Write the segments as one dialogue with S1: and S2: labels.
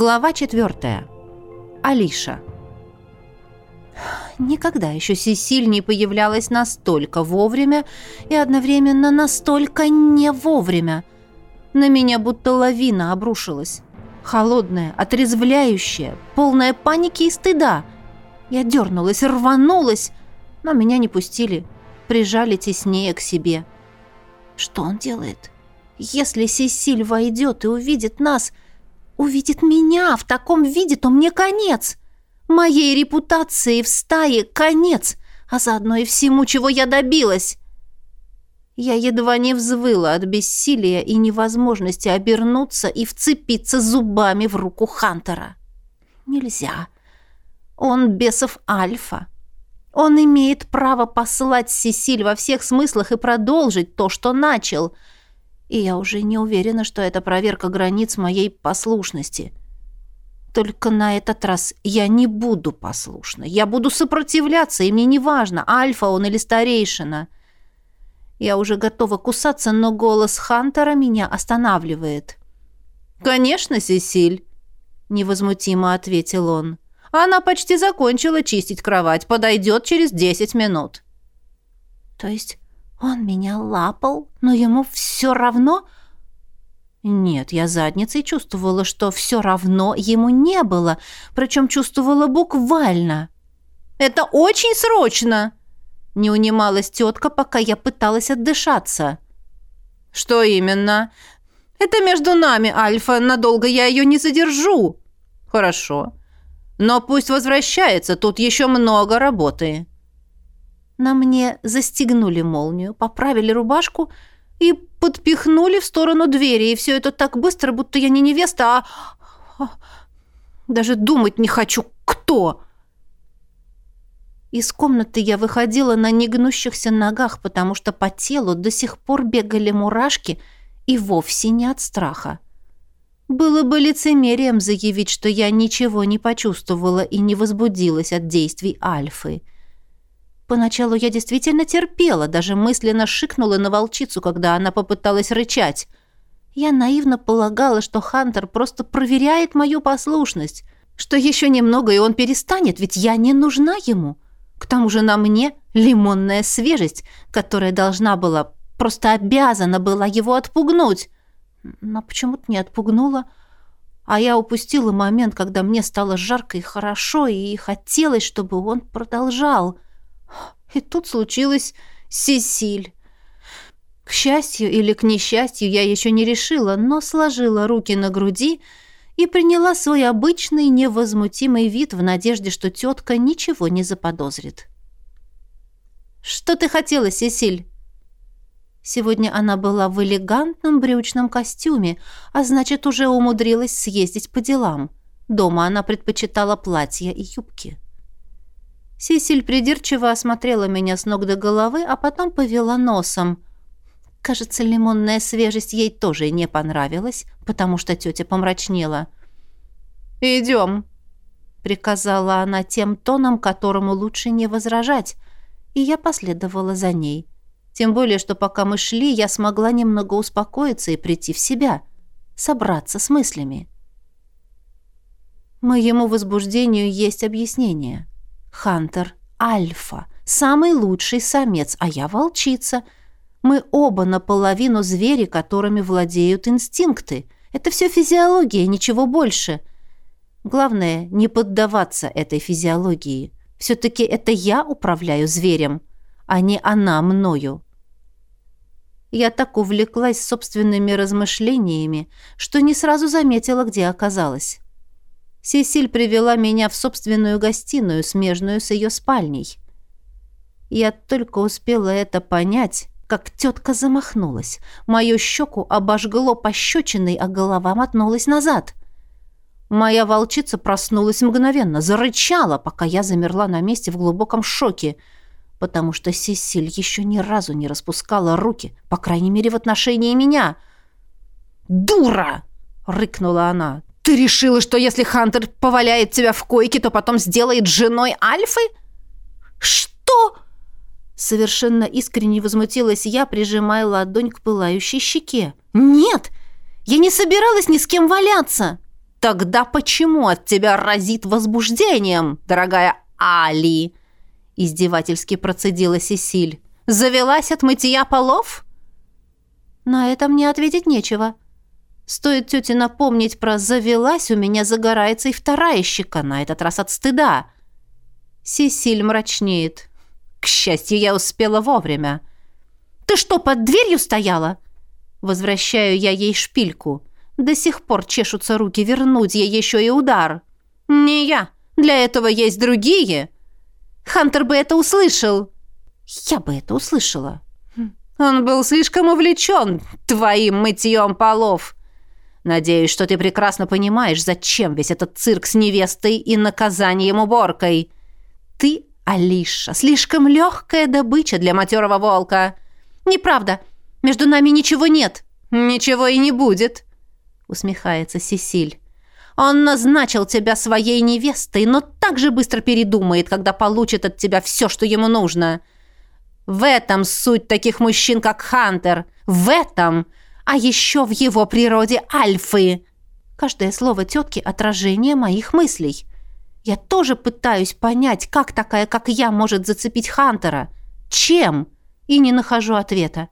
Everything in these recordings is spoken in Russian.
S1: Глава четвертая. Алиша. Никогда еще Сесиль не появлялась настолько вовремя и одновременно настолько не вовремя. На меня будто лавина обрушилась. Холодная, отрезвляющая, полная паники и стыда. Я дернулась, рванулась, но меня не пустили. Прижали теснее к себе. Что он делает? Если Сесиль войдет и увидит нас, увидит меня в таком виде, то мне конец. Моей репутации в стае конец, а заодно и всему, чего я добилась. Я едва не взвыла от бессилия и невозможности обернуться и вцепиться зубами в руку Хантера. Нельзя. Он бесов альфа. Он имеет право послать Сесиль во всех смыслах и продолжить то, что начал. И я уже не уверена, что это проверка границ моей послушности. Только на этот раз я не буду послушна. Я буду сопротивляться, и мне не важно, альфа он или старейшина. Я уже готова кусаться, но голос Хантера меня останавливает. «Конечно, Сесиль», — невозмутимо ответил он. «Она почти закончила чистить кровать. Подойдет через десять минут». «То есть он меня лапал, но ему все равно...» Нет, я задницей чувствовала, что все равно ему не было, причем чувствовала буквально. «Это очень срочно!» Не унималась тетка, пока я пыталась отдышаться. «Что именно?» «Это между нами, Альфа. Надолго я ее не задержу». «Хорошо. Но пусть возвращается, тут еще много работы». На мне застегнули молнию, поправили рубашку и подпихнули в сторону двери, и все это так быстро, будто я не невеста, а... Даже думать не хочу, кто. Из комнаты я выходила на негнущихся ногах, потому что по телу до сих пор бегали мурашки, и вовсе не от страха. Было бы лицемерием заявить, что я ничего не почувствовала и не возбудилась от действий Альфы. — Поначалу я действительно терпела, даже мысленно шикнула на волчицу, когда она попыталась рычать. Я наивно полагала, что Хантер просто проверяет мою послушность, что еще немного, и он перестанет, ведь я не нужна ему. К тому же на мне лимонная свежесть, которая должна была, просто обязана была его отпугнуть. Но почему-то не отпугнула. А я упустила момент, когда мне стало жарко и хорошо, и хотелось, чтобы он продолжал. И тут случилось Сесиль. К счастью или к несчастью я еще не решила, но сложила руки на груди и приняла свой обычный невозмутимый вид в надежде, что тетка ничего не заподозрит. «Что ты хотела, Сесиль?» Сегодня она была в элегантном брючном костюме, а значит, уже умудрилась съездить по делам. Дома она предпочитала платья и юбки. Сесиль придирчиво осмотрела меня с ног до головы, а потом повела носом. Кажется, лимонная свежесть ей тоже не понравилась, потому что тетя помрачнела. «Идем», — приказала она тем тоном, которому лучше не возражать, и я последовала за ней. Тем более, что пока мы шли, я смогла немного успокоиться и прийти в себя, собраться с мыслями. Моему возбуждению есть объяснение. Хантер — альфа, самый лучший самец, а я волчица. Мы оба наполовину звери, которыми владеют инстинкты. Это все физиология, ничего больше. Главное — не поддаваться этой физиологии. Все-таки это я управляю зверем, а не она мною. Я так увлеклась собственными размышлениями, что не сразу заметила, где оказалась. Сесиль привела меня в собственную гостиную, смежную с ее спальней. Я только успела это понять, как тетка замахнулась. Мою щеку обожгло пощечиной, а голова мотнулась назад. Моя волчица проснулась мгновенно, зарычала, пока я замерла на месте в глубоком шоке, потому что Сесиль еще ни разу не распускала руки, по крайней мере, в отношении меня. «Дура!» — рыкнула она. «Ты решила, что если Хантер поваляет тебя в койке, то потом сделает женой Альфы?» «Что?» Совершенно искренне возмутилась я, прижимая ладонь к пылающей щеке. «Нет! Я не собиралась ни с кем валяться!» Тогда почему от тебя разит возбуждением, дорогая Али? Издевательски процедила Сесиль. Завелась от мытья полов? На это мне ответить нечего. Стоит тете напомнить про «завелась», у меня загорается и вторая щека, на этот раз от стыда. Сесиль мрачнеет. К счастью, я успела вовремя. «Ты что, под дверью стояла?» Возвращаю я ей шпильку. До сих пор чешутся руки вернуть ей еще и удар. «Не я. Для этого есть другие». Хантер бы это услышал. Я бы это услышала. Он был слишком увлечен твоим мытьем полов. Надеюсь, что ты прекрасно понимаешь, зачем весь этот цирк с невестой и наказанием уборкой. Ты, Алиша, слишком легкая добыча для матерого волка. Неправда. Между нами ничего нет. Ничего и не будет усмехается Сесиль. Он назначил тебя своей невестой, но так же быстро передумает, когда получит от тебя все, что ему нужно. В этом суть таких мужчин, как Хантер. В этом, а еще в его природе альфы. Каждое слово тетки – отражение моих мыслей. Я тоже пытаюсь понять, как такая, как я, может зацепить Хантера. Чем? И не нахожу ответа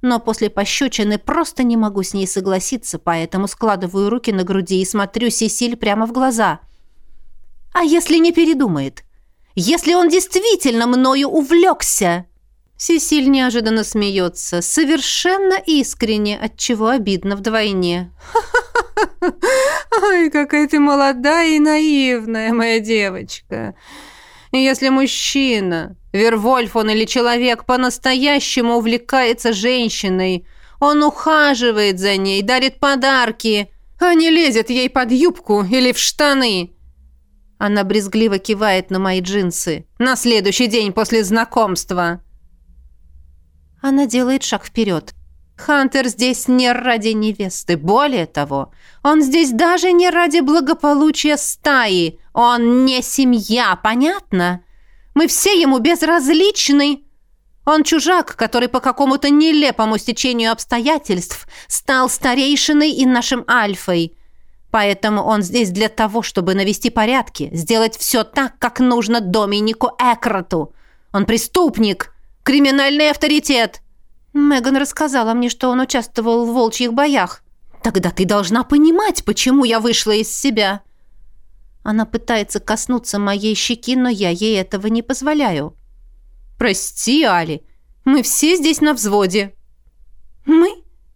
S1: но после пощечины просто не могу с ней согласиться, поэтому складываю руки на груди и смотрю Сесиль прямо в глаза. А если не передумает? Если он действительно мною увлекся? Сесиль неожиданно смеется, совершенно искренне, от чего обидно вдвойне. «Ой, какая ты молодая и наивная, моя девочка! Если мужчина Вервольф он или человек по-настоящему увлекается женщиной. Он ухаживает за ней, дарит подарки, а не лезет ей под юбку или в штаны. Она брезгливо кивает на мои джинсы. На следующий день после знакомства. Она делает шаг вперед. Хантер здесь не ради невесты. Более того, он здесь даже не ради благополучия стаи. Он не семья, понятно? Мы все ему безразличны. Он чужак, который по какому-то нелепому стечению обстоятельств стал старейшиной и нашим альфой. Поэтому он здесь для того, чтобы навести порядки, сделать все так, как нужно Доминику Экроту. Он преступник, криминальный авторитет. Меган рассказала мне, что он участвовал в волчьих боях. Тогда ты должна понимать, почему я вышла из себя. Она пытается коснуться моей щеки, но я ей этого не позволяю. «Прости, Али, мы все здесь на взводе». «Мы?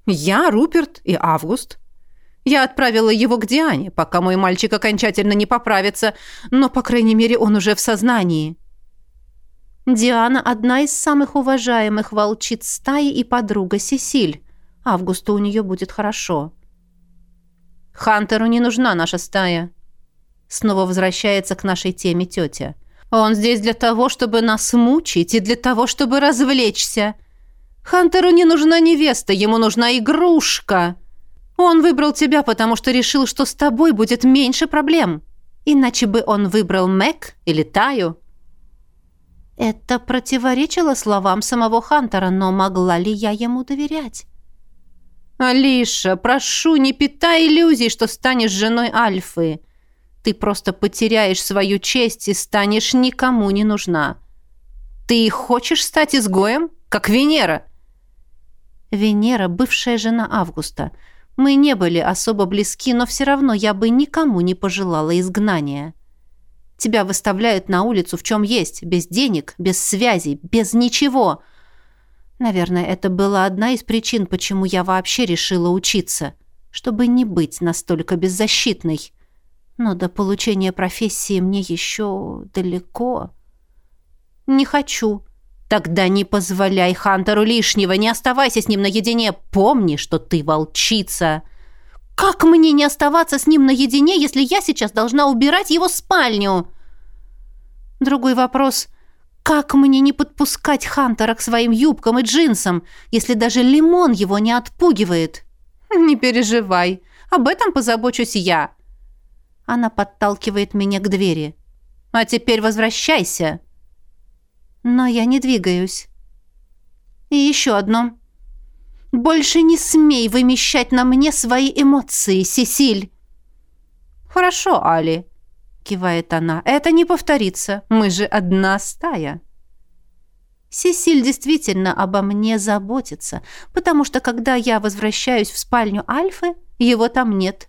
S1: Я, Руперт и Август». Я отправила его к Диане, пока мой мальчик окончательно не поправится, но, по крайней мере, он уже в сознании. Диана – одна из самых уважаемых волчиц стаи и подруга Сесиль. Августу у нее будет хорошо. Хантеру не нужна наша стая. Снова возвращается к нашей теме тетя. Он здесь для того, чтобы нас мучить и для того, чтобы развлечься. Хантеру не нужна невеста, ему нужна игрушка. Он выбрал тебя, потому что решил, что с тобой будет меньше проблем. Иначе бы он выбрал Мэг или Таю. Это противоречило словам самого Хантера, но могла ли я ему доверять? «Алиша, прошу, не питай иллюзий, что станешь женой Альфы. Ты просто потеряешь свою честь и станешь никому не нужна. Ты хочешь стать изгоем, как Венера?» Венера – бывшая жена Августа. Мы не были особо близки, но все равно я бы никому не пожелала изгнания. Тебя выставляют на улицу в чем есть, без денег, без связей, без ничего. Наверное, это была одна из причин, почему я вообще решила учиться, чтобы не быть настолько беззащитной но до получения профессии мне еще далеко. Не хочу. Тогда не позволяй Хантеру лишнего, не оставайся с ним наедине. Помни, что ты волчица. Как мне не оставаться с ним наедине, если я сейчас должна убирать его спальню? Другой вопрос. Как мне не подпускать Хантера к своим юбкам и джинсам, если даже лимон его не отпугивает? Не переживай, об этом позабочусь я. Она подталкивает меня к двери. «А теперь возвращайся!» Но я не двигаюсь. И еще одно. «Больше не смей вымещать на мне свои эмоции, Сесиль!» «Хорошо, Али», — кивает она. «Это не повторится. Мы же одна стая». Сесиль действительно обо мне заботится, потому что когда я возвращаюсь в спальню Альфы, его там нет.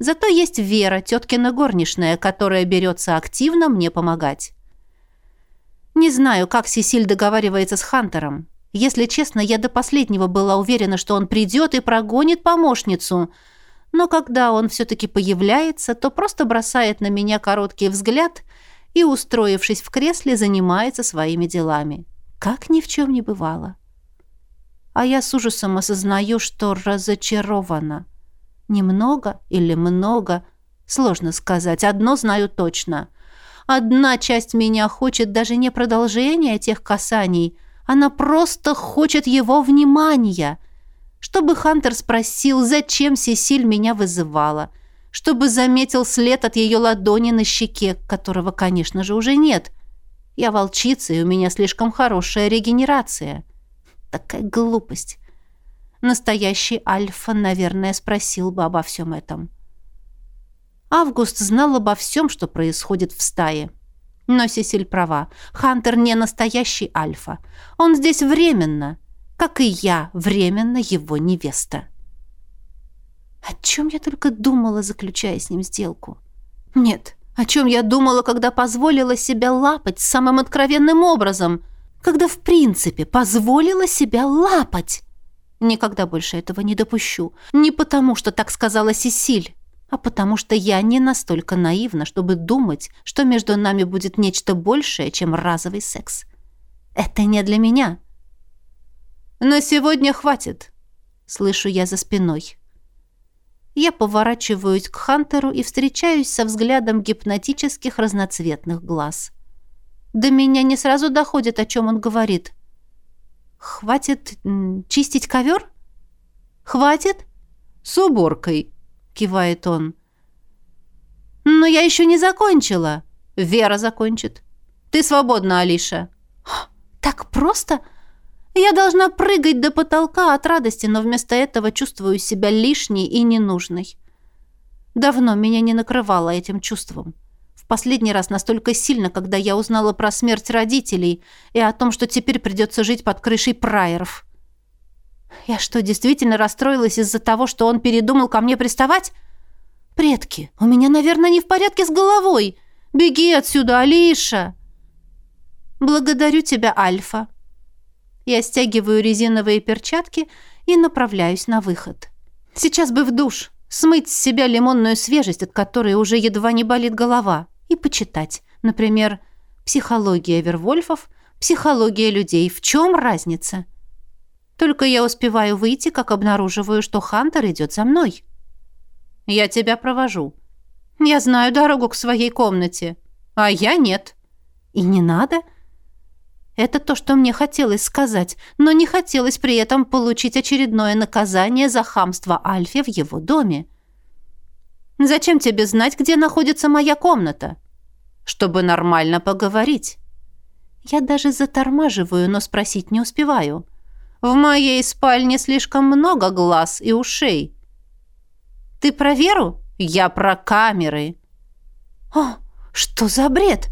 S1: Зато есть Вера, теткина горничная, которая берется активно мне помогать. Не знаю, как Сесиль договаривается с Хантером. Если честно, я до последнего была уверена, что он придет и прогонит помощницу. Но когда он все-таки появляется, то просто бросает на меня короткий взгляд и, устроившись в кресле, занимается своими делами. Как ни в чем не бывало. А я с ужасом осознаю, что разочарована. Немного или много, сложно сказать. Одно знаю точно. Одна часть меня хочет даже не продолжения тех касаний, она просто хочет его внимания. Чтобы Хантер спросил, зачем Сесиль меня вызывала. Чтобы заметил след от ее ладони на щеке, которого, конечно же, уже нет. Я волчица, и у меня слишком хорошая регенерация. Такая глупость. Настоящий Альфа, наверное, спросил бы обо всем этом. Август знал обо всем, что происходит в стае. Но Сесиль права. Хантер не настоящий Альфа. Он здесь временно, как и я, временно его невеста. О чем я только думала, заключая с ним сделку? Нет, о чем я думала, когда позволила себя лапать самым откровенным образом? Когда, в принципе, позволила себя лапать? Никогда больше этого не допущу. Не потому, что так сказала Сесиль, а потому что я не настолько наивна, чтобы думать, что между нами будет нечто большее, чем разовый секс. Это не для меня. «На сегодня хватит», — слышу я за спиной. Я поворачиваюсь к Хантеру и встречаюсь со взглядом гипнотических разноцветных глаз. До меня не сразу доходит, о чем он говорит. «Хватит чистить ковер?» «Хватит?» «С уборкой», — кивает он. «Но я еще не закончила». «Вера закончит». «Ты свободна, Алиша». «Так просто?» Я должна прыгать до потолка от радости, но вместо этого чувствую себя лишней и ненужной. Давно меня не накрывало этим чувством. В последний раз настолько сильно, когда я узнала про смерть родителей и о том, что теперь придется жить под крышей прайеров. Я что, действительно расстроилась из-за того, что он передумал ко мне приставать? Предки, у меня, наверное, не в порядке с головой. Беги отсюда, Алиша. Благодарю тебя, Альфа. Я стягиваю резиновые перчатки и направляюсь на выход. Сейчас бы в душ, смыть с себя лимонную свежесть, от которой уже едва не болит голова, и почитать. Например, «Психология Вервольфов», «Психология людей». В чем разница? Только я успеваю выйти, как обнаруживаю, что Хантер идет за мной. «Я тебя провожу». «Я знаю дорогу к своей комнате». «А я нет». «И не надо?» Это то, что мне хотелось сказать, но не хотелось при этом получить очередное наказание за хамство Альфи в его доме. «Зачем тебе знать, где находится моя комната?» «Чтобы нормально поговорить». Я даже затормаживаю, но спросить не успеваю. «В моей спальне слишком много глаз и ушей». «Ты про Веру?» «Я про камеры». «О, что за бред?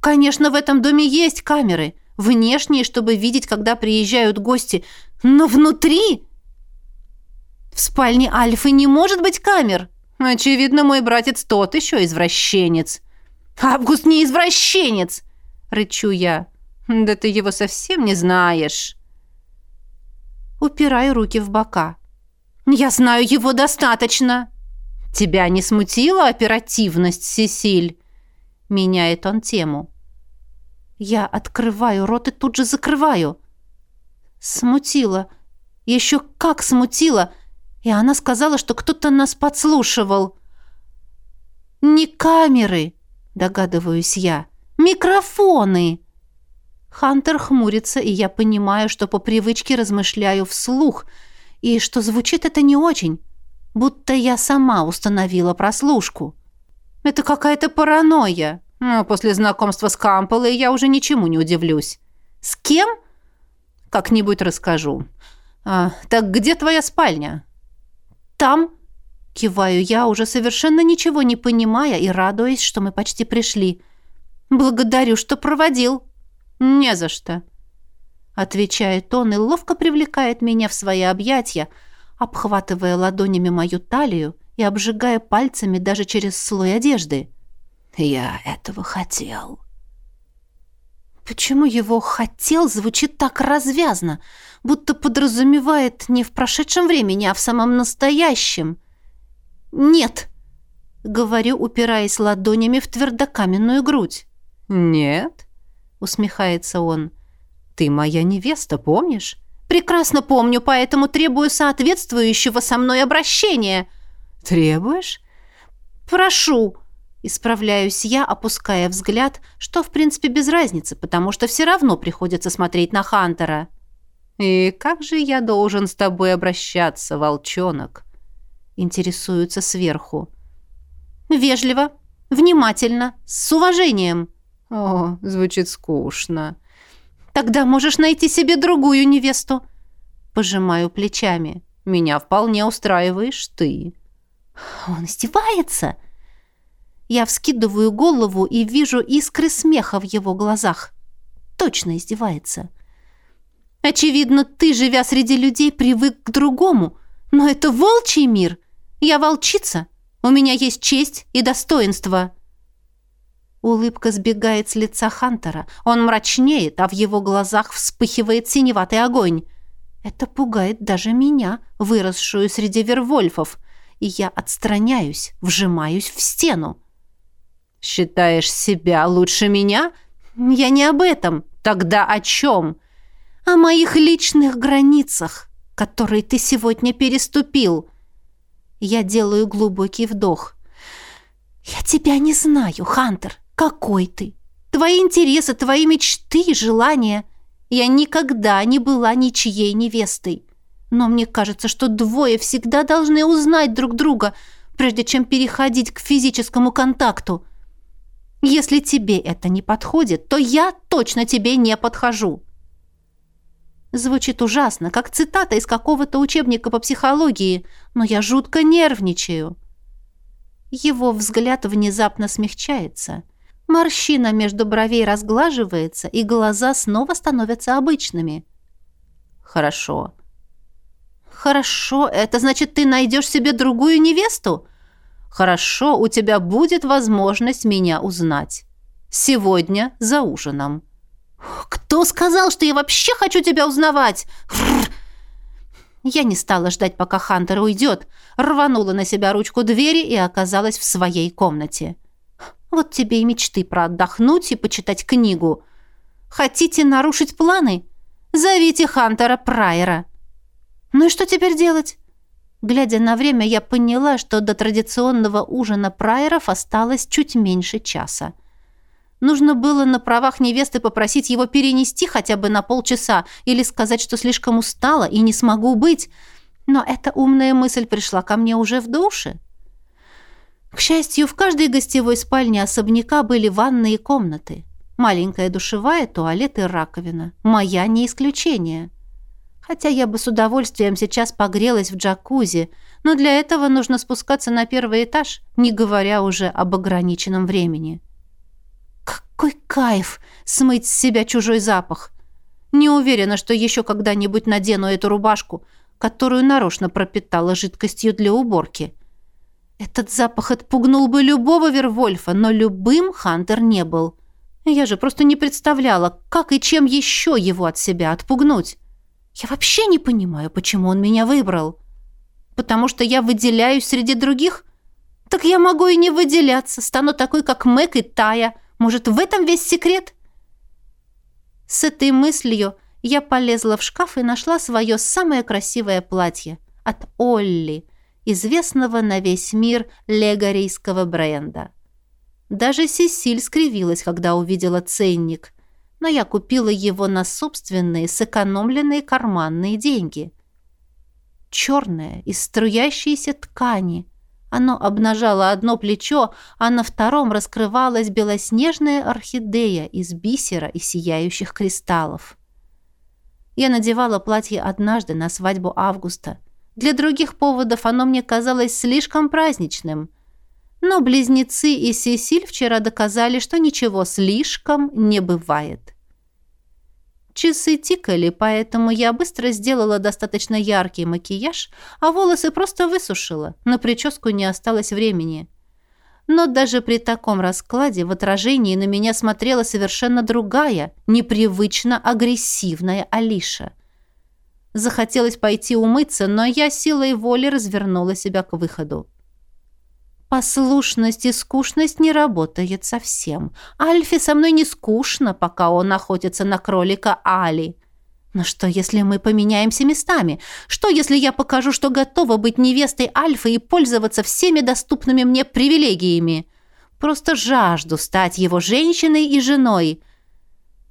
S1: Конечно, в этом доме есть камеры». Внешние, чтобы видеть, когда приезжают гости. Но внутри... В спальне Альфы не может быть камер. Очевидно, мой братец тот еще извращенец. Август не извращенец, рычу я. Да ты его совсем не знаешь. Упираю руки в бока. Я знаю его достаточно. Тебя не смутила оперативность, Сесиль? Меняет он тему. Я открываю рот и тут же закрываю. Смутила. Еще как смутила. И она сказала, что кто-то нас подслушивал. «Не камеры», — догадываюсь я. «Микрофоны». Хантер хмурится, и я понимаю, что по привычке размышляю вслух, и что звучит это не очень, будто я сама установила прослушку. Это какая-то паранойя. Но после знакомства с Камполой я уже ничему не удивлюсь. С кем? Как-нибудь расскажу. А, так где твоя спальня? Там. Киваю я, уже совершенно ничего не понимая и радуясь, что мы почти пришли. «Благодарю, что проводил». «Не за что», — отвечает он и ловко привлекает меня в свои объятия, обхватывая ладонями мою талию и обжигая пальцами даже через слой одежды. «Я этого хотел». Почему его «хотел» звучит так развязно, будто подразумевает не в прошедшем времени, а в самом настоящем? «Нет», — говорю, упираясь ладонями в твердокаменную грудь.
S2: «Нет?» — усмехается он. «Ты моя невеста, помнишь?»
S1: «Прекрасно помню, поэтому требую соответствующего со мной обращения».
S2: «Требуешь?»
S1: «Прошу», — исправляюсь я, опуская взгляд, что, в принципе, без разницы, потому что все равно приходится смотреть на Хантера.
S2: «И как же я должен с тобой обращаться, волчонок?»
S1: Интересуются сверху. «Вежливо, внимательно, с уважением».
S2: «О, звучит скучно».
S1: «Тогда можешь найти себе другую невесту». Пожимаю плечами.
S2: «Меня вполне устраиваешь ты».
S1: «Он издевается?» Я вскидываю голову и вижу искры смеха в его глазах. Точно издевается. «Очевидно, ты, живя среди людей, привык к другому. Но это волчий мир. Я волчица. У меня есть честь и достоинство». Улыбка сбегает с лица Хантера. Он мрачнеет, а в его глазах вспыхивает синеватый огонь. Это пугает даже меня, выросшую среди вервольфов, и я отстраняюсь, вжимаюсь в стену.
S2: «Считаешь себя лучше меня?»
S1: «Я не об этом. Тогда о чем?» «О моих личных границах, которые ты сегодня переступил». Я делаю глубокий вдох. «Я тебя не знаю, Хантер. Какой ты? Твои интересы, твои мечты и желания. Я никогда не была ничьей невестой. Но мне кажется, что двое всегда должны узнать друг друга, прежде чем переходить к физическому контакту. Если тебе это не подходит, то я точно тебе не подхожу. Звучит ужасно, как цитата из какого-то учебника по психологии, но я жутко нервничаю. Его взгляд внезапно смягчается. Морщина между бровей разглаживается, и глаза снова становятся обычными.
S2: Хорошо.
S1: Хорошо, это значит, ты найдешь себе другую невесту?
S2: Хорошо, у тебя будет возможность меня узнать. Сегодня за ужином.
S1: Кто сказал, что я вообще хочу тебя узнавать? Я не стала ждать, пока Хантер уйдет, рванула на себя ручку двери и оказалась в своей комнате. Вот тебе и мечты про отдохнуть и почитать книгу. Хотите нарушить планы? Зовите Хантера Прайера. Ну и что теперь делать? Глядя на время, я поняла, что до традиционного ужина прайеров осталось чуть меньше часа. Нужно было на правах невесты попросить его перенести хотя бы на полчаса или сказать, что слишком устала и не смогу быть. Но эта умная мысль пришла ко мне уже в душе. К счастью, в каждой гостевой спальне особняка были ванные комнаты. Маленькая душевая, туалет и раковина. Моя не исключение. — Хотя я бы с удовольствием сейчас погрелась в джакузи, но для этого нужно спускаться на первый этаж, не говоря уже об ограниченном времени. Какой кайф смыть с себя чужой запах! Не уверена, что еще когда-нибудь надену эту рубашку, которую нарочно пропитала жидкостью для уборки. Этот запах отпугнул бы любого Вервольфа, но любым Хантер не был. Я же просто не представляла, как и чем еще его от себя отпугнуть. Я вообще не понимаю, почему он меня выбрал. Потому что я выделяюсь среди других? Так я могу и не выделяться, стану такой, как Мэг и Тая. Может, в этом весь секрет? С этой мыслью я полезла в шкаф и нашла свое самое красивое платье от Олли, известного на весь мир легорийского бренда. Даже Сесиль скривилась, когда увидела ценник – но я купила его на собственные сэкономленные карманные деньги. Черное, из струящейся ткани. Оно обнажало одно плечо, а на втором раскрывалась белоснежная орхидея из бисера и сияющих кристаллов. Я надевала платье однажды на свадьбу Августа. Для других поводов оно мне казалось слишком праздничным. Но близнецы и Сесиль вчера доказали, что ничего слишком не бывает. Часы тикали, поэтому я быстро сделала достаточно яркий макияж, а волосы просто высушила. На прическу не осталось времени. Но даже при таком раскладе в отражении на меня смотрела совершенно другая, непривычно агрессивная Алиша. Захотелось пойти умыться, но я силой воли развернула себя к выходу. Послушность и скучность не работает совсем. Альфе со мной не скучно, пока он охотится на кролика Али. Но что, если мы поменяемся местами? Что, если я покажу, что готова быть невестой Альфы и пользоваться всеми доступными мне привилегиями? Просто жажду стать его женщиной и женой.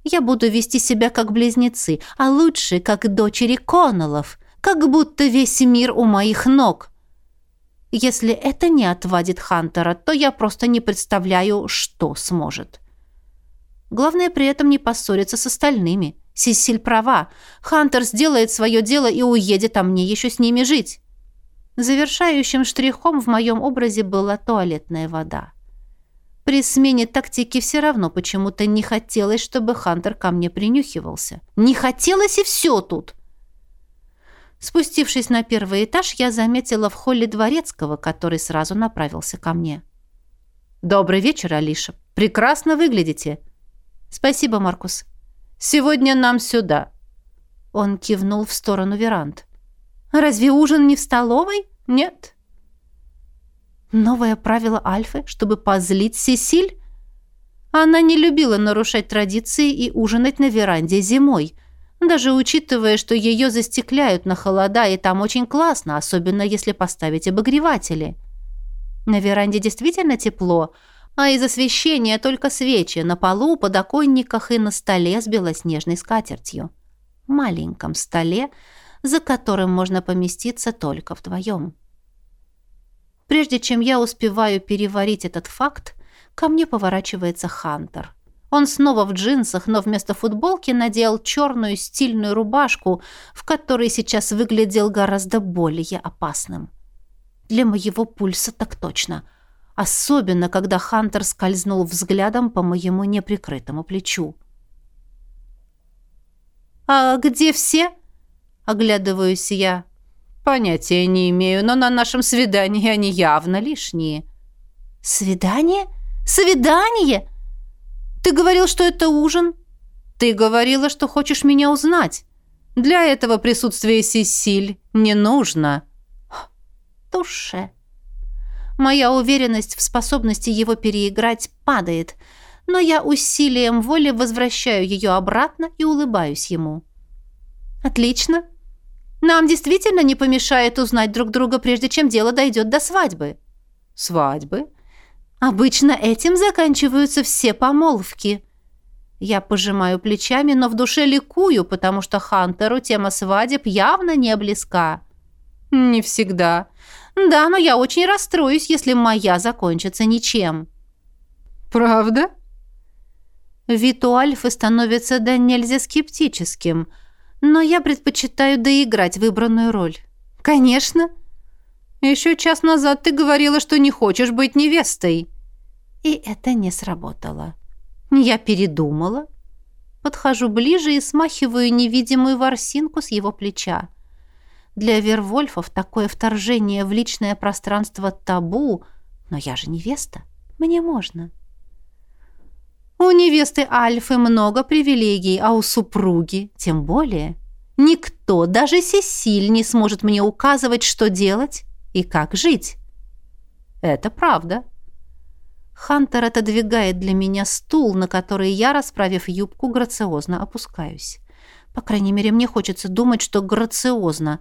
S1: Я буду вести себя как близнецы, а лучше как дочери Коннеллов, как будто весь мир у моих ног. Если это не отвадит Хантера, то я просто не представляю, что сможет. Главное при этом не поссориться с остальными. Сисиль права. Хантер сделает свое дело и уедет, а мне еще с ними жить. Завершающим штрихом в моем образе была туалетная вода. При смене тактики все равно почему-то не хотелось, чтобы Хантер ко мне принюхивался. Не хотелось и все тут. Спустившись на первый этаж, я заметила в холле дворецкого, который сразу направился ко мне. «Добрый вечер, Алиша. Прекрасно выглядите». «Спасибо, Маркус. Сегодня нам сюда». Он кивнул в сторону веранд. «Разве ужин не в столовой?» «Нет». Новое правило Альфы, чтобы позлить Сесиль? Она не любила нарушать традиции и ужинать на веранде зимой – даже учитывая, что ее застекляют на холода, и там очень классно, особенно если поставить обогреватели. На веранде действительно тепло, а из освещения только свечи на полу, подоконниках и на столе с белоснежной скатертью. Маленьком столе, за которым можно поместиться только вдвоем. Прежде чем я успеваю переварить этот факт, ко мне поворачивается Хантер – он снова в джинсах, но вместо футболки надел черную стильную рубашку, в которой сейчас выглядел гораздо более опасным. Для моего пульса так точно. Особенно, когда Хантер скользнул взглядом по моему неприкрытому плечу. «А где все?» — оглядываюсь я. «Понятия не имею, но на нашем свидании они явно лишние». «Свидание? Свидание?» Ты говорил, что это ужин. Ты говорила, что хочешь меня узнать. Для этого присутствие Сесиль не нужно. Туше. Моя уверенность в способности его переиграть падает, но я усилием воли возвращаю ее обратно и улыбаюсь ему. Отлично. Нам действительно не помешает узнать друг друга, прежде чем дело дойдет до свадьбы. Свадьбы? Обычно этим заканчиваются все помолвки. Я пожимаю плечами, но в душе ликую, потому что Хантеру тема свадеб явно не близка. Не всегда. Да, но я очень расстроюсь, если моя закончится ничем. Правда? Вид у Альфы становится да нельзя скептическим, но я предпочитаю доиграть выбранную роль. Конечно. Еще час назад ты говорила, что не хочешь быть невестой. И это не сработало. Я передумала. Подхожу ближе и смахиваю невидимую ворсинку с его плеча. Для Вервольфов такое вторжение в личное пространство табу, но я же невеста, мне можно. У невесты Альфы много привилегий, а у супруги тем более. Никто, даже Сесиль, не сможет мне указывать, что делать и как жить. Это правда. Хантер отодвигает для меня стул, на который я, расправив юбку, грациозно опускаюсь. По крайней мере, мне хочется думать, что грациозно,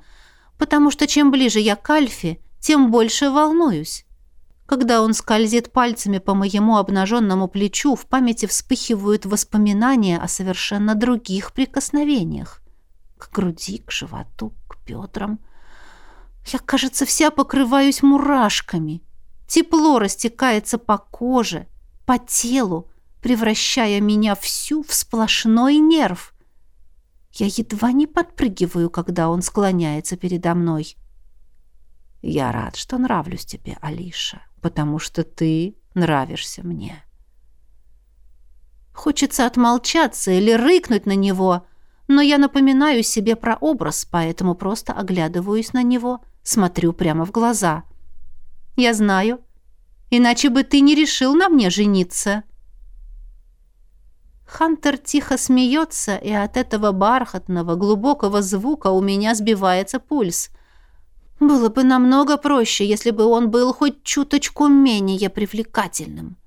S1: потому что чем ближе я к Альфе, тем больше волнуюсь. Когда он скользит пальцами по моему обнаженному плечу, в памяти вспыхивают воспоминания о совершенно других прикосновениях. К груди, к животу, к бедрам. Я, кажется, вся покрываюсь мурашками. Тепло растекается по коже, по телу, превращая меня всю в сплошной нерв. Я едва не подпрыгиваю, когда он склоняется передо мной. Я рад, что нравлюсь тебе, Алиша, потому что ты нравишься мне. Хочется отмолчаться или рыкнуть на него, но я напоминаю себе про образ, поэтому просто оглядываюсь на него, смотрю прямо в глаза. Я знаю, иначе бы ты не решил на мне жениться. Хантер тихо смеется, и от этого бархатного, глубокого звука у меня сбивается пульс. Было бы намного проще, если бы он был хоть чуточку менее привлекательным.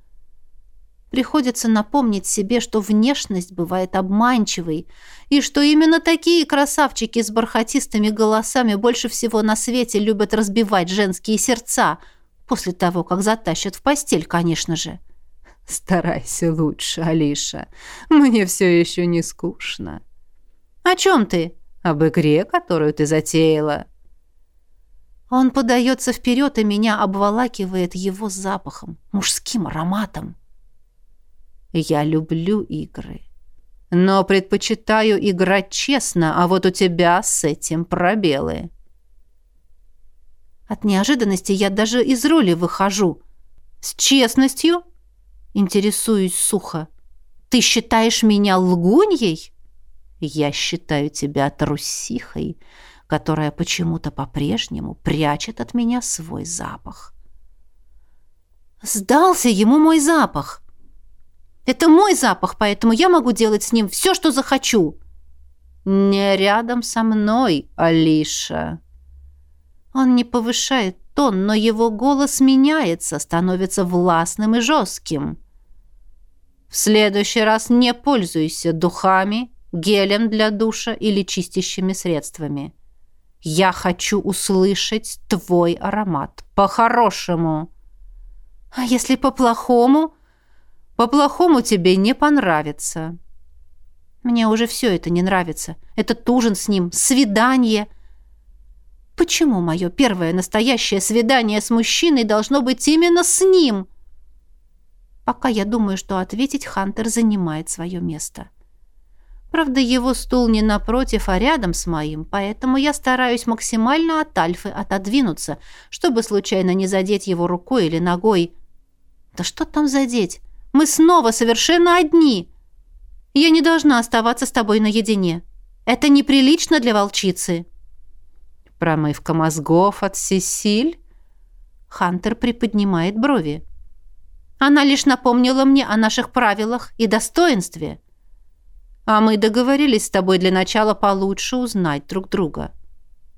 S1: Приходится напомнить себе, что внешность бывает обманчивой, и что именно такие красавчики с бархатистыми голосами больше всего на свете любят разбивать женские сердца, после того, как затащат в постель, конечно же.
S2: Старайся лучше, Алиша. Мне все еще не скучно.
S1: О чем ты?
S2: Об игре, которую ты затеяла.
S1: Он подается вперед, и меня обволакивает его запахом, мужским ароматом.
S2: Я люблю игры. Но предпочитаю играть честно, а вот у тебя с этим пробелы.
S1: От неожиданности я даже из роли выхожу. С честностью? Интересуюсь сухо. Ты считаешь меня лгуньей?
S2: Я считаю тебя трусихой, которая почему-то по-прежнему прячет от меня свой запах.
S1: Сдался ему мой запах. Это мой запах, поэтому я могу делать с ним все, что захочу.
S2: Не рядом со мной, Алиша.
S1: Он не повышает тон, но его голос меняется, становится властным и жестким. В следующий раз не пользуйся духами, гелем для душа или чистящими средствами. Я хочу услышать твой аромат. По-хорошему. А если по-плохому? По-плохому тебе не понравится. Мне уже все это не нравится. Этот ужин с ним, свидание. Почему мое первое настоящее свидание с мужчиной должно быть именно с ним? Пока я думаю, что ответить, Хантер занимает свое место. Правда, его стул не напротив, а рядом с моим, поэтому я стараюсь максимально от Альфы отодвинуться, чтобы случайно не задеть его рукой или ногой. Да что там задеть? Мы снова совершенно одни. Я не должна оставаться с тобой наедине. Это неприлично для волчицы.
S2: Промывка мозгов от Сесиль?
S1: Хантер приподнимает брови. Она лишь напомнила мне о наших правилах и достоинстве. А мы договорились с тобой для начала получше узнать друг друга.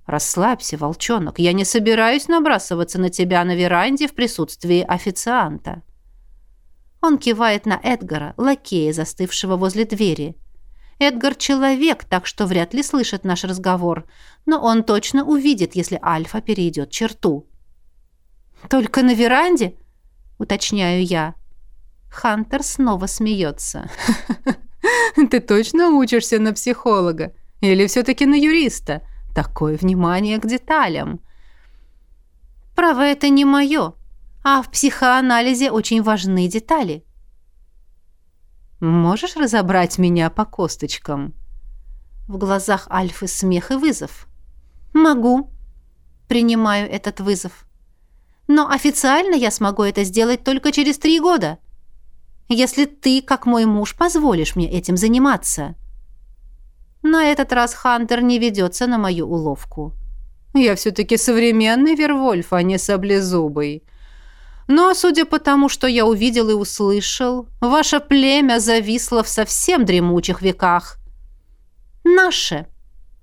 S1: Расслабься, волчонок, я не собираюсь набрасываться на тебя на веранде в присутствии официанта. Он кивает на Эдгара, лакея, застывшего возле двери. Эдгар человек, так что вряд ли слышит наш разговор, но он точно увидит, если Альфа перейдет черту. «Только на веранде?» — уточняю я. Хантер снова смеется.
S2: «Ты точно учишься на психолога? Или все-таки на юриста? Такое внимание к деталям!»
S1: «Право, это не мое», а в психоанализе очень важны детали.
S2: «Можешь разобрать меня по косточкам?»
S1: В глазах Альфы смех и вызов. «Могу». Принимаю этот вызов. «Но официально я смогу это сделать только через три года. Если ты, как мой муж, позволишь мне этим заниматься». На этот раз Хантер не ведется на мою уловку.
S2: «Я все-таки современный Вервольф, а не саблезубый. Но, судя по тому, что я увидел и услышал, ваше племя зависло в совсем дремучих веках.
S1: Наше,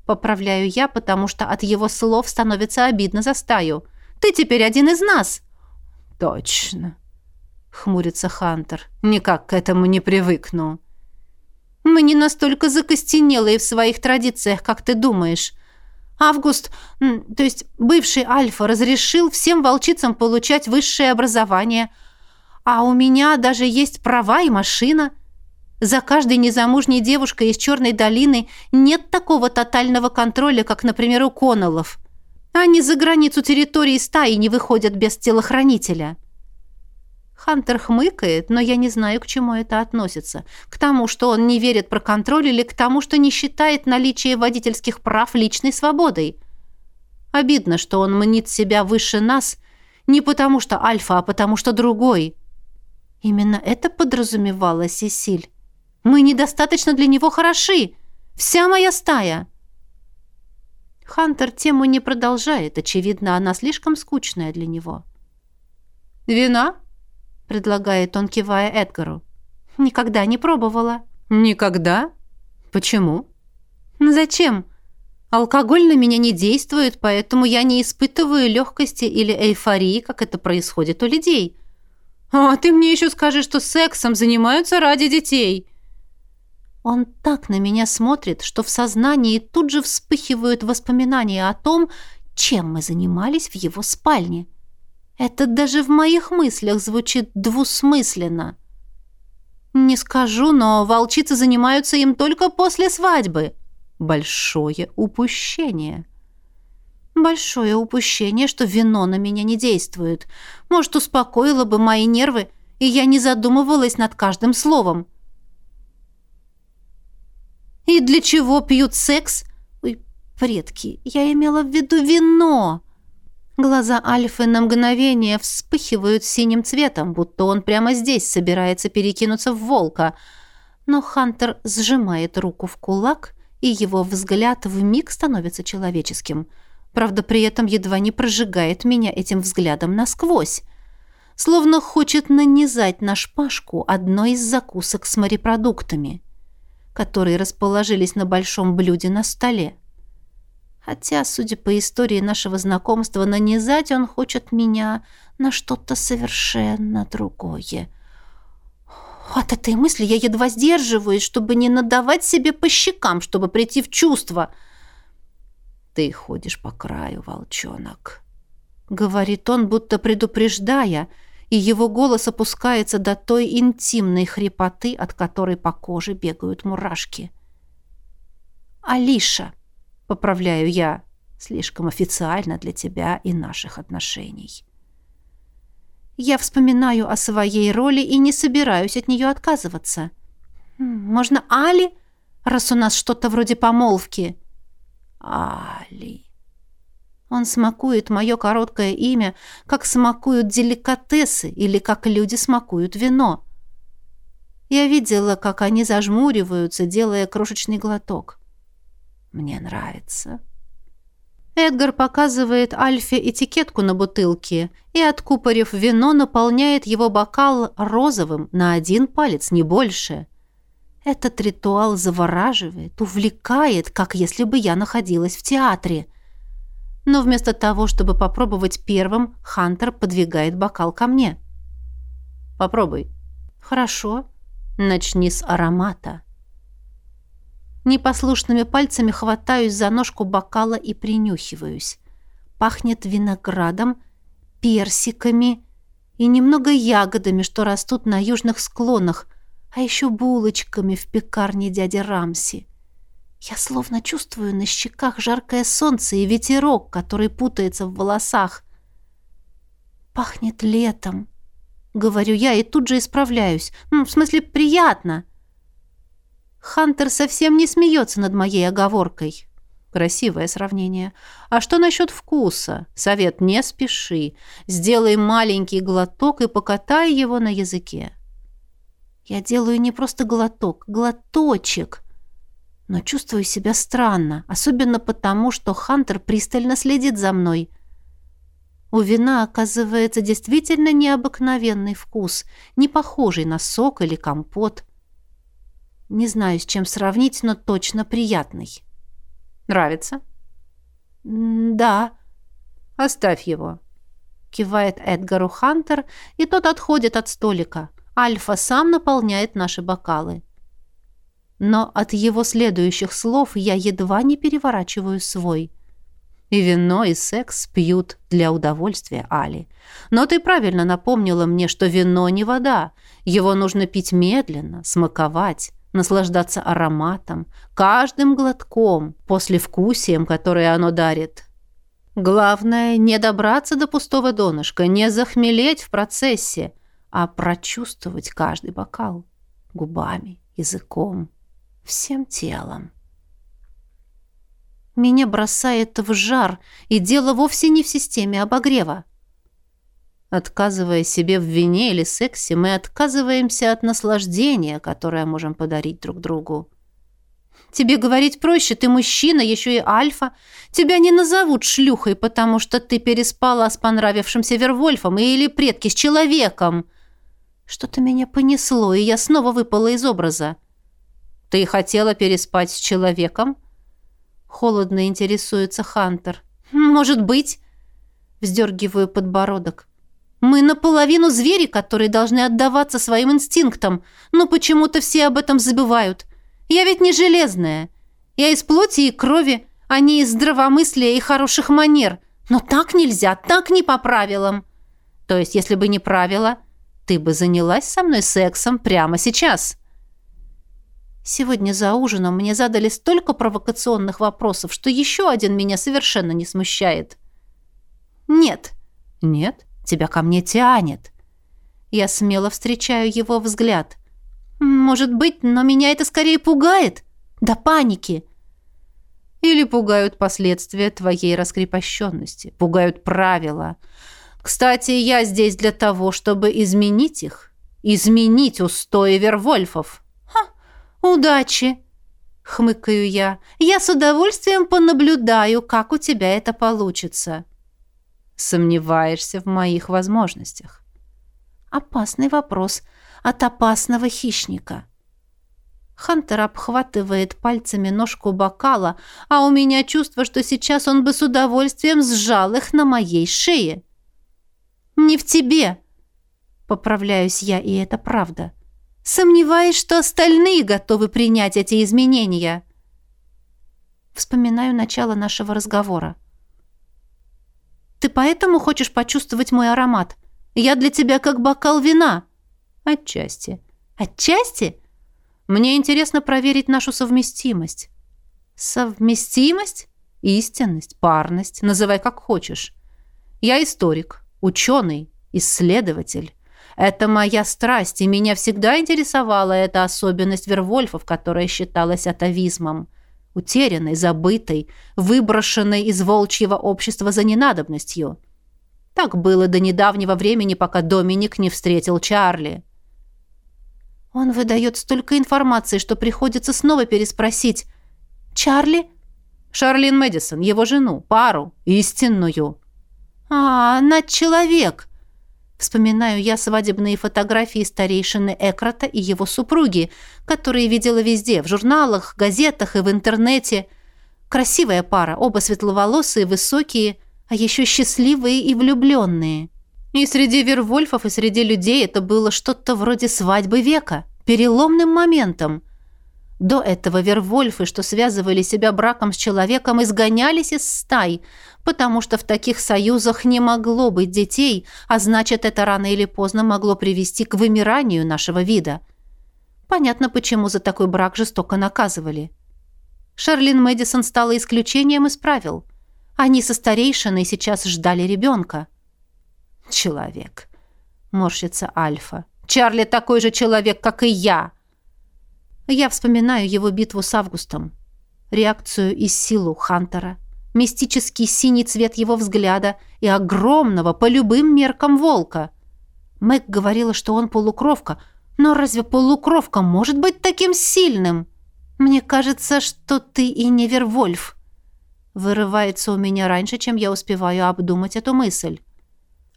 S1: поправляю я, потому что от его слов становится обидно за стаю. Ты теперь один из нас.
S2: Точно, хмурится Хантер. Никак к этому не привыкну.
S1: Мы не настолько закостенелые в своих традициях, как ты думаешь. Август, то есть бывший Альфа, разрешил всем волчицам получать высшее образование. А у меня даже есть права и машина. За каждой незамужней девушкой из Черной долины нет такого тотального контроля, как, например, у Коннеллов. Они за границу территории стаи не выходят без телохранителя. Хантер хмыкает, но я не знаю, к чему это относится. К тому, что он не верит про контроль или к тому, что не считает наличие водительских прав личной свободой. Обидно, что он мнит себя выше нас, не потому что альфа, а потому что другой. Именно это подразумевала Сесиль. Мы недостаточно для него хороши. Вся моя стая. Хантер тему не продолжает. Очевидно, она слишком скучная для него.
S2: «Вина?» — предлагает он, кивая Эдгару. «Никогда не пробовала». «Никогда? Почему?»
S1: «Зачем? Алкоголь на меня не действует, поэтому я не испытываю легкости или эйфории, как это происходит у людей».
S2: «А ты мне еще скажи, что сексом занимаются ради детей».
S1: Он так на меня смотрит, что в сознании тут же вспыхивают воспоминания о том, чем мы занимались в его спальне. Это даже в моих мыслях звучит двусмысленно. Не скажу, но волчицы занимаются им только после свадьбы. Большое упущение. Большое упущение, что вино на меня не действует. Может, успокоило бы мои нервы, и я не задумывалась над каждым словом. И для чего пьют секс? Ой, предки, я имела в виду вино. Глаза Альфы на мгновение вспыхивают синим цветом, будто он прямо здесь собирается перекинуться в волка. Но Хантер сжимает руку в кулак, и его взгляд вмиг становится человеческим. Правда, при этом едва не прожигает меня этим взглядом насквозь. Словно хочет нанизать на шпажку одной из закусок с морепродуктами которые расположились на большом блюде на столе. Хотя, судя по истории нашего знакомства, нанизать он хочет меня на что-то совершенно другое. От этой мысли я едва сдерживаюсь, чтобы не надавать себе по щекам, чтобы прийти в чувство. «Ты ходишь по краю, волчонок», — говорит он, будто предупреждая — и его голос опускается до той интимной хрипоты, от которой по коже бегают мурашки. «Алиша», — поправляю я, слишком официально для тебя и наших отношений. Я вспоминаю о своей роли и не собираюсь от нее отказываться. Можно Али, раз у нас что-то вроде помолвки? Али. Он смакует мое короткое имя, как смакуют деликатесы или как люди смакуют вино. Я видела, как они зажмуриваются, делая крошечный глоток. Мне нравится. Эдгар показывает Альфе этикетку на бутылке и, откупорив вино, наполняет его бокал розовым на один палец, не больше. Этот ритуал завораживает, увлекает, как если бы я находилась в театре. Но вместо того, чтобы попробовать первым, Хантер подвигает бокал ко мне. «Попробуй». «Хорошо. Начни с аромата». Непослушными пальцами хватаюсь за ножку бокала и принюхиваюсь. Пахнет виноградом, персиками и немного ягодами, что растут на южных склонах, а еще булочками в пекарне дяди Рамси. Я словно чувствую на щеках жаркое солнце и ветерок, который путается в волосах. Пахнет летом, говорю я и тут же исправляюсь. Ну, в смысле, приятно. Хантер совсем не смеется над моей оговоркой. Красивое сравнение. А что насчет вкуса? Совет, не спеши. Сделай маленький глоток и покатай его на языке. Я делаю не просто глоток, глоточек но чувствую себя странно, особенно потому, что Хантер пристально следит за мной. У вина, оказывается, действительно необыкновенный вкус, не похожий на сок или компот. Не знаю, с чем сравнить, но точно приятный.
S2: Нравится?
S1: Да.
S2: Оставь его.
S1: Кивает Эдгару Хантер, и тот отходит от столика. Альфа сам наполняет наши бокалы но от его следующих слов я едва не переворачиваю свой. И вино, и секс пьют для удовольствия Али. Но ты правильно напомнила мне, что вино не вода. Его нужно пить медленно, смаковать, наслаждаться ароматом, каждым глотком, послевкусием, которое оно дарит. Главное, не добраться до пустого донышка, не захмелеть в процессе, а прочувствовать каждый бокал губами, языком, всем телом. Меня бросает в жар, и дело вовсе не в системе обогрева.
S2: Отказывая себе в вине или сексе, мы отказываемся от наслаждения, которое можем подарить друг другу.
S1: Тебе говорить проще, ты мужчина, еще и альфа. Тебя не назовут шлюхой, потому что ты переспала с понравившимся Вервольфом или предки с человеком. Что-то меня понесло, и я снова выпала из образа.
S2: Ты хотела переспать с человеком?
S1: Холодно интересуется Хантер. Может быть. Вздергиваю подбородок. Мы наполовину звери, которые должны отдаваться своим инстинктам, но почему-то все об этом забывают. Я ведь не железная. Я из плоти и крови, а не из здравомыслия и хороших манер. Но так нельзя, так не по правилам. То есть, если бы не правила, ты бы занялась со мной сексом прямо сейчас. Сегодня за ужином мне задали столько провокационных вопросов, что еще один меня совершенно не смущает. Нет.
S2: Нет? Тебя ко мне тянет.
S1: Я смело встречаю его взгляд. Может быть, но меня это скорее пугает. До паники.
S2: Или пугают последствия твоей раскрепощенности. Пугают правила. Кстати, я здесь для того, чтобы изменить их. Изменить устои Вервольфов.
S1: Ха, удачи, хмыкаю я. Я с удовольствием понаблюдаю, как у тебя это получится.
S2: Сомневаешься в моих возможностях?
S1: Опасный вопрос от опасного хищника. Хантер обхватывает пальцами ножку бокала, а у меня чувство, что сейчас он бы с удовольствием сжал их на моей шее. «Не в тебе!» Поправляюсь я, и это правда. Сомневаюсь, что остальные готовы принять эти изменения. Вспоминаю начало нашего разговора. Ты поэтому хочешь почувствовать мой аромат? Я для тебя как бокал вина.
S2: Отчасти.
S1: Отчасти?
S2: Мне интересно проверить нашу совместимость.
S1: Совместимость?
S2: Истинность, парность, называй как хочешь. Я историк, ученый, исследователь. Это моя страсть, и меня всегда интересовала эта особенность Вервольфов, которая считалась атовизмом утерянной, забытой, выброшенной из волчьего общества за ненадобностью. Так было до недавнего времени, пока Доминик не встретил Чарли.
S1: Он выдает столько информации, что приходится снова переспросить. «Чарли?»
S2: «Шарлин Мэдисон, его жену, пару, истинную».
S1: «А, она человек!» Вспоминаю я свадебные фотографии старейшины Экрата и его супруги, которые видела везде, в журналах, газетах и в интернете. Красивая пара, оба светловолосые, высокие, а еще счастливые и влюбленные. И среди вервольфов, и среди людей это было что-то вроде свадьбы века, переломным моментом – до этого вервольфы, что связывали себя браком с человеком, изгонялись из стай, потому что в таких союзах не могло быть детей, а значит, это рано или поздно могло привести к вымиранию нашего вида. Понятно, почему за такой брак жестоко наказывали. Шарлин Мэдисон стала исключением из правил. Они со старейшиной сейчас ждали ребенка.
S2: «Человек», — морщится Альфа. «Чарли такой же человек, как и я».
S1: Я вспоминаю его битву с Августом, реакцию и силу Хантера, мистический синий цвет его взгляда и огромного по любым меркам волка. Мэг говорила, что он полукровка, но разве полукровка может быть таким сильным? Мне кажется, что ты и не Вервольф. Вырывается у меня раньше, чем я успеваю обдумать эту мысль.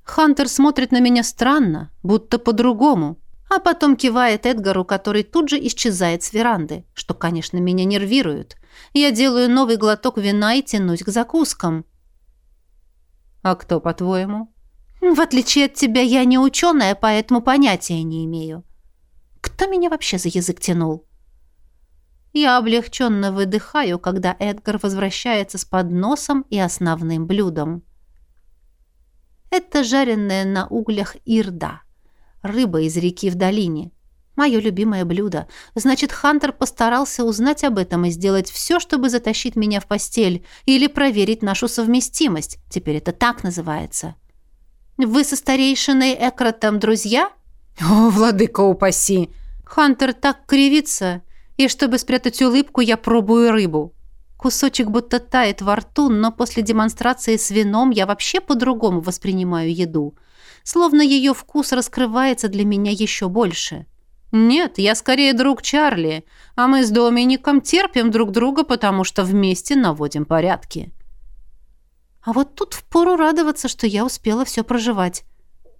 S1: Хантер смотрит на меня странно, будто по-другому а потом кивает Эдгару, который тут же исчезает с веранды, что, конечно, меня нервирует. Я делаю новый глоток вина и тянусь к закускам.
S2: «А кто, по-твоему?»
S1: «В отличие от тебя, я не ученая, поэтому понятия не имею. Кто меня вообще за язык тянул?» Я облегченно выдыхаю, когда Эдгар возвращается с подносом и основным блюдом. Это жареная на углях ирда – Рыба из реки в долине. Мое любимое блюдо. Значит, Хантер постарался узнать об этом и сделать все, чтобы затащить меня в постель или проверить нашу совместимость. Теперь это так называется. Вы со старейшиной Экротом друзья?
S2: О, владыка упаси!
S1: Хантер так кривится, и чтобы спрятать улыбку, я пробую рыбу. Кусочек будто тает во рту, но после демонстрации с вином я вообще по-другому воспринимаю еду. Словно ее вкус раскрывается для меня еще больше. Нет, я скорее друг Чарли, а мы с Домиником терпим друг друга, потому что вместе наводим порядки. А вот тут впору радоваться, что я успела все проживать.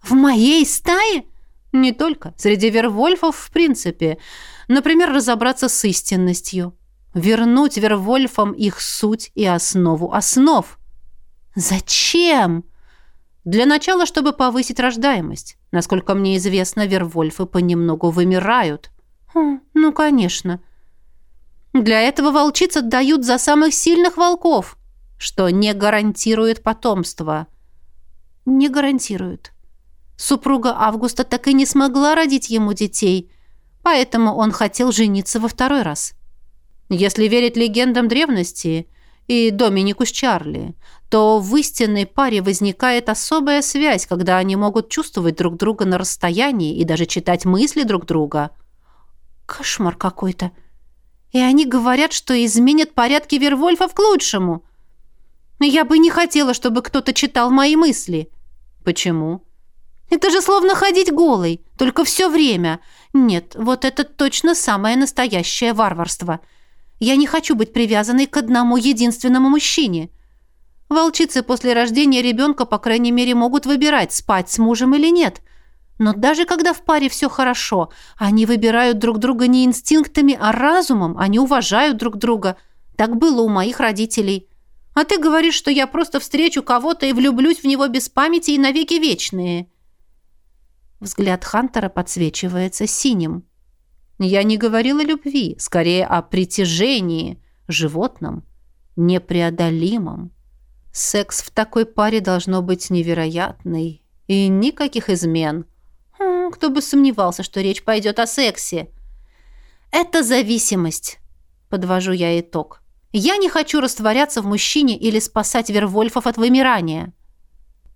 S1: В моей стае? Не только. Среди вервольфов в принципе. Например, разобраться с истинностью. Вернуть вервольфам их суть и основу основ. Зачем? Для начала, чтобы повысить рождаемость. Насколько мне известно, вервольфы понемногу вымирают. Хм, ну, конечно. Для этого волчиц отдают за самых сильных волков, что не гарантирует потомство. Не гарантирует. Супруга Августа так и не смогла родить ему детей, поэтому он хотел жениться во второй раз. Если верить легендам древности и Доминику с Чарли, то в истинной паре возникает особая связь, когда они могут чувствовать друг друга на расстоянии и даже читать мысли друг друга. Кошмар какой-то. И они говорят, что изменят порядки Вервольфов к лучшему. Я бы не хотела, чтобы кто-то читал мои мысли. Почему? Это же словно ходить голой, только все время. Нет, вот это точно самое настоящее варварство. Я не хочу быть привязанной к одному единственному мужчине. Волчицы после рождения ребенка, по крайней мере, могут выбирать, спать с мужем или нет. Но даже когда в паре все хорошо, они выбирают друг друга не инстинктами, а разумом, они уважают друг друга. Так было у моих родителей. А ты говоришь, что я просто встречу кого-то и влюблюсь в него без памяти и навеки вечные. Взгляд Хантера подсвечивается синим. Я не говорила любви, скорее о притяжении, животном, непреодолимом. Секс в такой паре должно быть невероятный. И никаких измен. Хм, кто бы сомневался, что речь пойдет о сексе. Это зависимость, подвожу я итог. Я не хочу растворяться в мужчине или спасать Вервольфов от вымирания.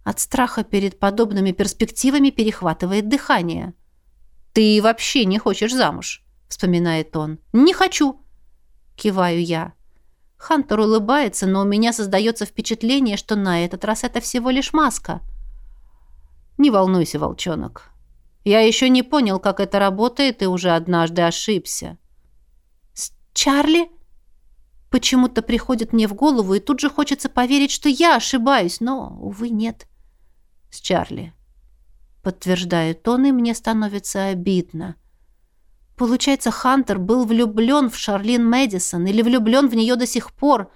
S1: От страха перед подобными перспективами перехватывает дыхание. «Ты вообще не хочешь замуж?» — вспоминает он. «Не хочу!» — киваю я. Хантер улыбается, но у меня создается впечатление, что на этот раз это всего лишь маска. «Не волнуйся, волчонок. Я еще не понял, как это работает, и уже однажды ошибся». «С Чарли?» Почему-то приходит мне в голову, и тут же хочется поверить, что я ошибаюсь, но, увы, нет с Чарли. Подтверждает он, и мне становится обидно. Получается, Хантер был влюблен в Шарлин Мэдисон или влюблен в нее до сих пор.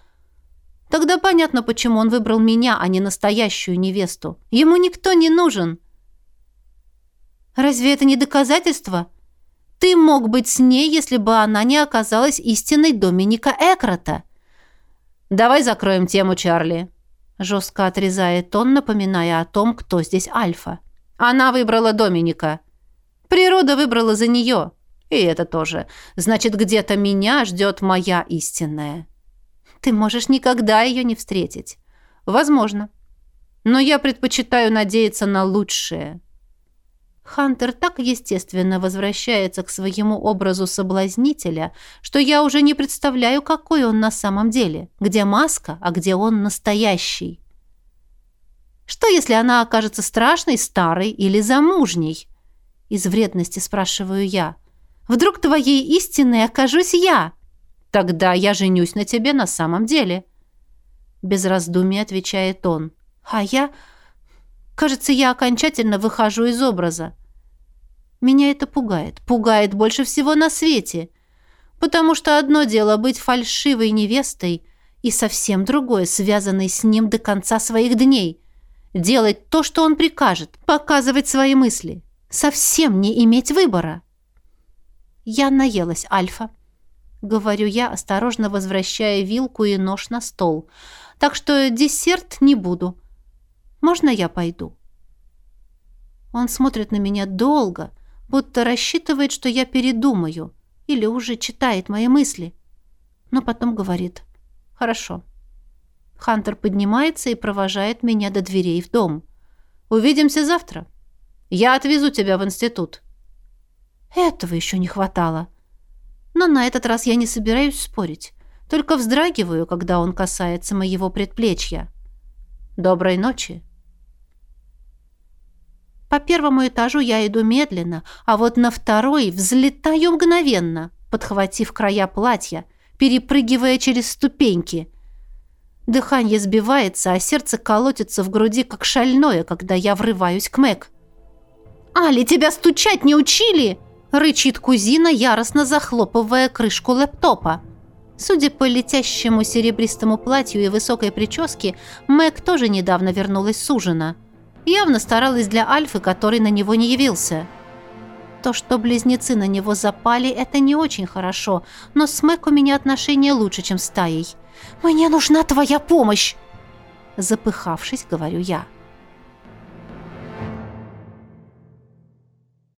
S1: Тогда понятно, почему он выбрал меня, а не настоящую невесту. Ему никто не нужен. Разве это не доказательство? Ты мог быть с ней, если бы она не оказалась истинной Доминика Экрота. Давай закроем тему, Чарли. Жестко отрезает он, напоминая о том, кто здесь Альфа. Она выбрала Доминика. Природа выбрала за нее. И это тоже. Значит, где-то меня ждет моя истинная. Ты можешь никогда ее не встретить. Возможно. Но я предпочитаю надеяться на лучшее. Хантер так естественно возвращается к своему образу соблазнителя, что я уже не представляю, какой он на самом деле, где маска, а где он настоящий. Что, если она окажется страшной, старой или замужней? Из вредности спрашиваю я. Вдруг твоей истинной окажусь я? Тогда я женюсь на тебе на самом деле. Без раздумий отвечает он. А я... Кажется, я окончательно выхожу из образа. Меня это пугает. Пугает больше всего на свете. Потому что одно дело быть фальшивой невестой, и совсем другое, связанной с ним до конца своих дней. Делать то, что он прикажет, показывать свои мысли. Совсем не иметь выбора. Я наелась, Альфа. Говорю я, осторожно возвращая вилку и нож на стол. Так что десерт не буду. Можно я пойду?» Он смотрит на меня долго, будто рассчитывает, что я передумаю, или уже читает мои мысли. Но потом говорит «Хорошо». Хантер поднимается и провожает меня до дверей в дом. «Увидимся завтра. Я отвезу тебя в институт». Этого еще не хватало. Но на этот раз я не собираюсь спорить. Только вздрагиваю, когда он касается моего предплечья. Доброй ночи. По первому этажу я иду медленно, а вот на второй взлетаю мгновенно, подхватив края платья, перепрыгивая через ступеньки. Дыхание сбивается, а сердце колотится в груди, как шальное, когда я врываюсь к Мэг. «Али, тебя стучать не учили!» — рычит кузина, яростно захлопывая крышку лэптопа. Судя по летящему серебристому платью и высокой прическе, Мэг тоже недавно вернулась с ужина. Явно старалась для Альфы, который на него не явился. То, что близнецы на него запали, это не очень хорошо, но с Мэг у меня отношения лучше, чем с Таей. «Мне нужна твоя помощь!» Запыхавшись, говорю я.